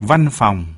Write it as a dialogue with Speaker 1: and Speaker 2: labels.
Speaker 1: văn phòng.